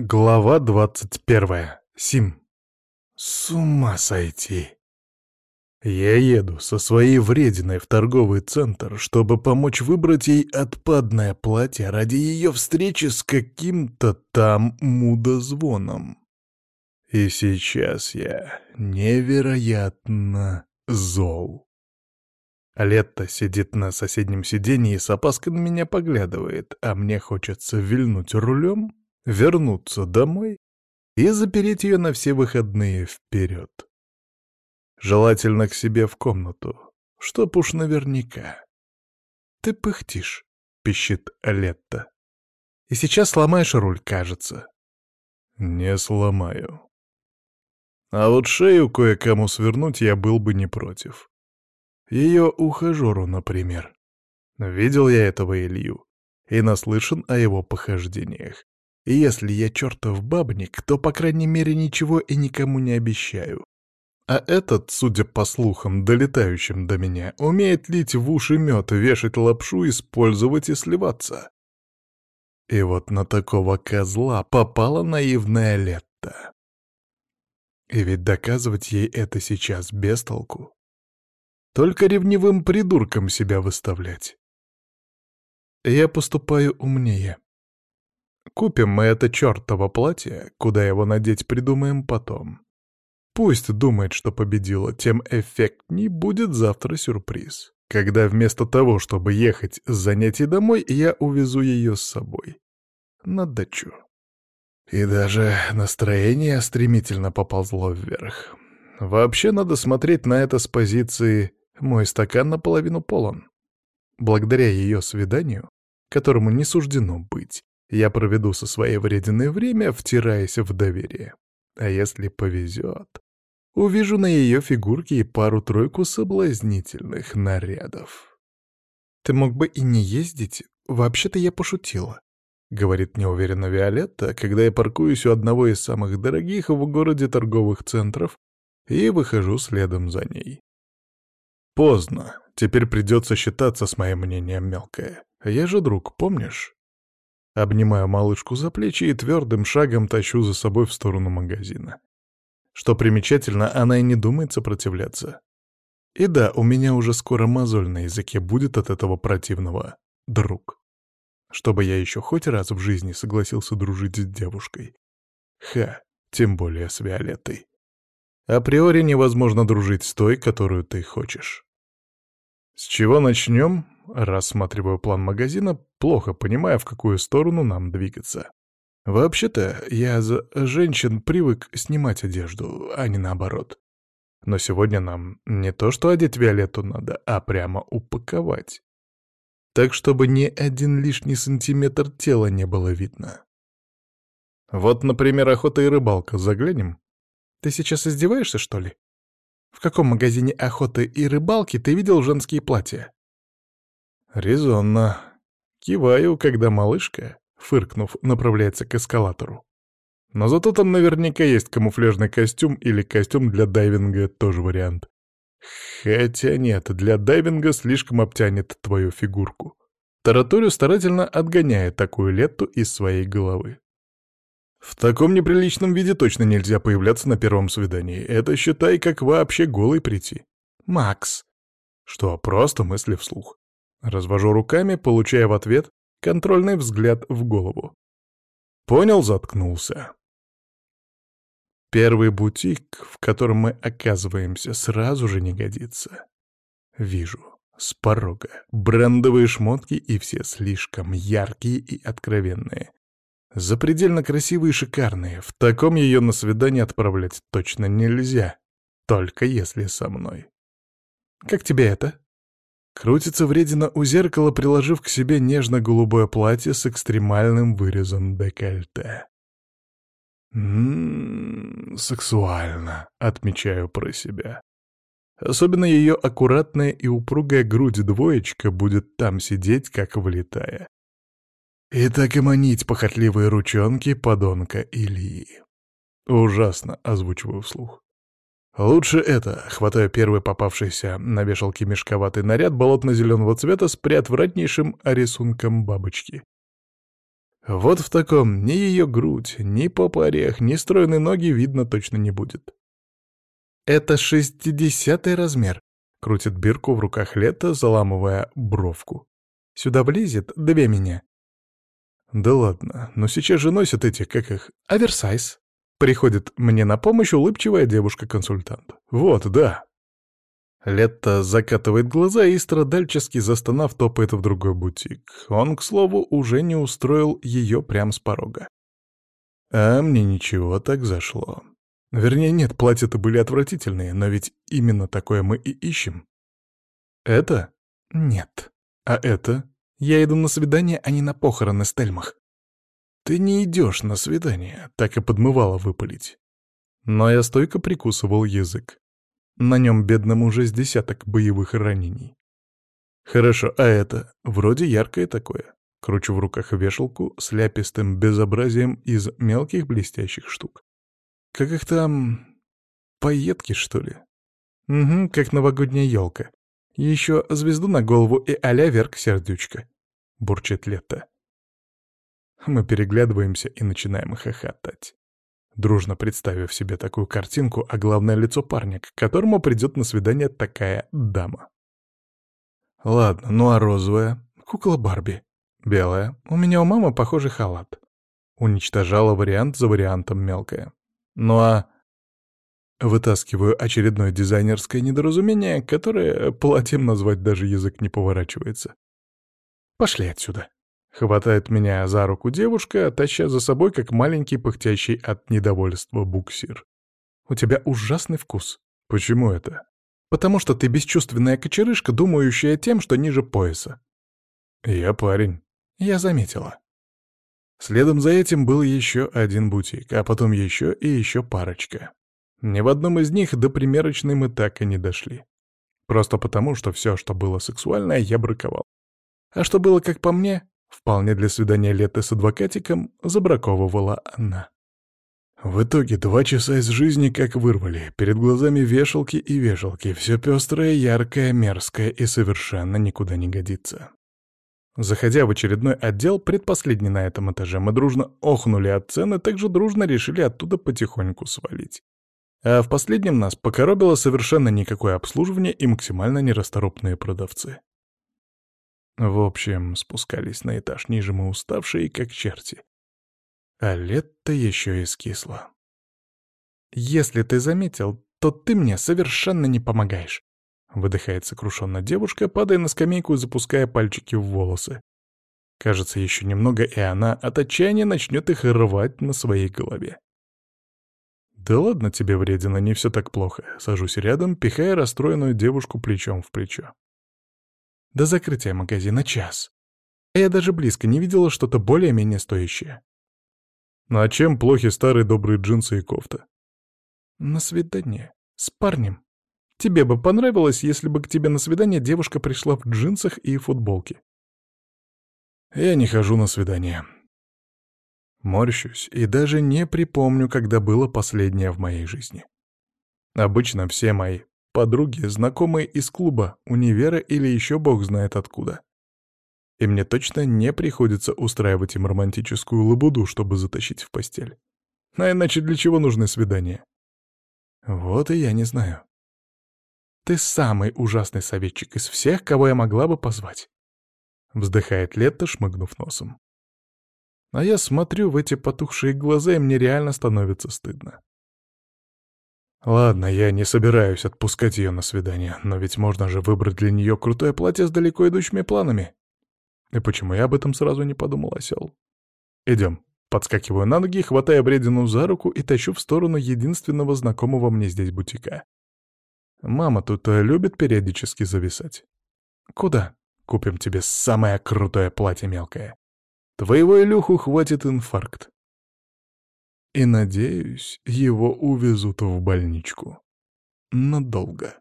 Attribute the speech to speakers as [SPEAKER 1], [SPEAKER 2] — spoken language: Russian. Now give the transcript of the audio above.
[SPEAKER 1] Глава двадцать первая. Сим. С ума сойти. Я еду со своей врединой в торговый центр, чтобы помочь выбрать ей отпадное платье ради ее встречи с каким-то там мудозвоном. И сейчас я невероятно зол. Летта сидит на соседнем сиденье и с опаской на меня поглядывает, а мне хочется вильнуть рулем вернуться домой и запереть ее на все выходные вперед. Желательно к себе в комнату, чтоб уж наверняка. «Ты пыхтишь», — пищит Летта. «И сейчас сломаешь руль, кажется». «Не сломаю». А вот шею кое-кому свернуть я был бы не против. Ее ухажеру, например. Видел я этого Илью и наслышан о его похождениях. И если я чертов бабник, то, по крайней мере, ничего и никому не обещаю. А этот, судя по слухам, долетающим до меня, умеет лить в уши мед, вешать лапшу, использовать и сливаться. И вот на такого козла попала наивная Летта. И ведь доказывать ей это сейчас без толку. Только ревнивым придурком себя выставлять. Я поступаю умнее. Купим мы это чертово платье, куда его надеть придумаем потом. Пусть думает, что победила, тем эффектней будет завтра сюрприз, когда вместо того, чтобы ехать с занятий домой, я увезу ее с собой. На дачу. И даже настроение стремительно поползло вверх. Вообще надо смотреть на это с позиции «мой стакан наполовину полон». Благодаря ее свиданию, которому не суждено быть, я проведу со своей врединой время, втираясь в доверие. А если повезет, увижу на ее фигурке и пару-тройку соблазнительных нарядов. «Ты мог бы и не ездить, вообще-то я пошутила», — говорит неуверенно Виолетта, когда я паркуюсь у одного из самых дорогих в городе торговых центров и выхожу следом за ней. Поздно, теперь придется считаться с моим мнением мелкое. Я же друг, помнишь? Обнимаю малышку за плечи и твердым шагом тащу за собой в сторону магазина. Что примечательно, она и не думает сопротивляться. И да, у меня уже скоро мозоль на языке будет от этого противного «друг». Чтобы я еще хоть раз в жизни согласился дружить с девушкой. Ха, тем более с Виолеттой. Априори невозможно дружить с той, которую ты хочешь. С чего начнем? Рассматриваю план магазина, плохо понимая, в какую сторону нам двигаться. Вообще-то, я за женщин привык снимать одежду, а не наоборот. Но сегодня нам не то что одеть Виолетту надо, а прямо упаковать. Так, чтобы ни один лишний сантиметр тела не было видно. Вот, например, охота и рыбалка. Заглянем? Ты сейчас издеваешься, что ли? В каком магазине охоты и рыбалки ты видел женские платья? Резонно. Киваю, когда малышка, фыркнув, направляется к эскалатору. Но зато там наверняка есть камуфляжный костюм или костюм для дайвинга, тоже вариант. Хотя нет, для дайвинга слишком обтянет твою фигурку. Тараторию старательно отгоняет такую летту из своей головы. В таком неприличном виде точно нельзя появляться на первом свидании. Это считай, как вообще голый прийти. Макс. Что, просто мысли вслух. Развожу руками, получая в ответ контрольный взгляд в голову. Понял, заткнулся. Первый бутик, в котором мы оказываемся, сразу же не годится. Вижу. С порога. Брендовые шмотки и все слишком яркие и откровенные. Запредельно красивые и шикарные. В таком ее на свидание отправлять точно нельзя. Только если со мной. «Как тебе это?» Крутится вредина у зеркала, приложив к себе нежно-голубое платье с экстремальным вырезом декольте. «Ммм, сексуально», — отмечаю про себя. Особенно ее аккуратная и упругая грудь-двоечка будет там сидеть, как влетая. И так и манить похотливые ручонки подонка Ильи. Ужасно, озвучиваю вслух. Лучше это, хватаю первый попавшийся на вешалке мешковатый наряд болотно-зеленого цвета с приотвратнейшим рисунком бабочки. Вот в таком ни ее грудь, ни попа-орех, ни стройные ноги видно точно не будет. «Это шестидесятый размер», — крутит бирку в руках Лето, заламывая бровку. «Сюда влезет две меня». «Да ладно, но сейчас же носят эти, как их, оверсайз». Приходит мне на помощь улыбчивая девушка-консультант. «Вот, да». Летта закатывает глаза и, страдальчески застонав, топает в другой бутик. Он, к слову, уже не устроил ее прямо с порога. А мне ничего так зашло. Вернее, нет, платья-то были отвратительные, но ведь именно такое мы и ищем. Это? Нет. А это? Я иду на свидание, а не на похороны Стельмах. Ты не идешь на свидание, так и подмывало выпалить. Но я стойко прикусывал язык. На нем бедным уже с десяток боевых ранений. Хорошо, а это? Вроде яркое такое. Кручу в руках вешалку с ляпистым безобразием из мелких блестящих штук. Как их там... Пайетки, что ли? Угу, как новогодняя елка. Еще звезду на голову и а-ля сердючка. Бурчит Лето. Мы переглядываемся и начинаем хохотать дружно представив себе такую картинку, а главное лицо парня, к которому придет на свидание такая дама. Ладно, ну а розовая? Кукла Барби. Белая. У меня у мамы похожий халат. Уничтожала вариант за вариантом мелкая. Ну а... Вытаскиваю очередное дизайнерское недоразумение, которое платьем назвать даже язык не поворачивается. Пошли отсюда. Хватает меня за руку девушка, таща за собой, как маленький пыхтящий от недовольства буксир. «У тебя ужасный вкус». «Почему это?» «Потому что ты бесчувственная кочерышка, думающая тем, что ниже пояса». «Я парень». «Я заметила». Следом за этим был еще один бутик, а потом еще и еще парочка. Ни в одном из них до примерочной мы так и не дошли. Просто потому, что все, что было сексуальное, я браковал. А что было, как по мне, Вполне для свидания Леты с адвокатиком забраковывала она. В итоге два часа из жизни как вырвали, перед глазами вешалки и вешалки, все пестрое, яркое, мерзкое и совершенно никуда не годится. Заходя в очередной отдел, предпоследний на этом этаже, мы дружно охнули от цены, также дружно решили оттуда потихоньку свалить. А в последнем нас покоробило совершенно никакое обслуживание и максимально нерасторопные продавцы. В общем, спускались на этаж ниже мы уставшие, как черти. А лето еще и скисло. «Если ты заметил, то ты мне совершенно не помогаешь», — выдыхает сокрушенно девушка, падая на скамейку и запуская пальчики в волосы. Кажется, еще немного, и она от отчаяния начнет их рвать на своей голове. «Да ладно тебе, вредина, не все так плохо». Сажусь рядом, пихая расстроенную девушку плечом в плечо. До закрытия магазина час. Я даже близко не видела что-то более-менее стоящее. Ну а чем плохи старые добрые джинсы и кофта? На свидание. С парнем. Тебе бы понравилось, если бы к тебе на свидание девушка пришла в джинсах и футболке. Я не хожу на свидание. Морщусь и даже не припомню, когда было последнее в моей жизни. Обычно все мои подруги, знакомые из клуба, универа или еще бог знает откуда. И мне точно не приходится устраивать им романтическую лабуду, чтобы затащить в постель. А иначе для чего нужны свидания? Вот и я не знаю. Ты самый ужасный советчик из всех, кого я могла бы позвать. Вздыхает Летта, шмыгнув носом. А я смотрю в эти потухшие глаза, и мне реально становится стыдно. Ладно, я не собираюсь отпускать ее на свидание, но ведь можно же выбрать для нее крутое платье с далеко идущими планами. И почему я об этом сразу не подумал, осел? Идем. Подскакиваю на ноги, хватая бредину за руку и тащу в сторону единственного знакомого мне здесь бутика. Мама тут любит периодически зависать. Куда? Купим тебе самое крутое платье мелкое. Твоего Илюху хватит инфаркт. И, надеюсь, его увезут в больничку. Надолго.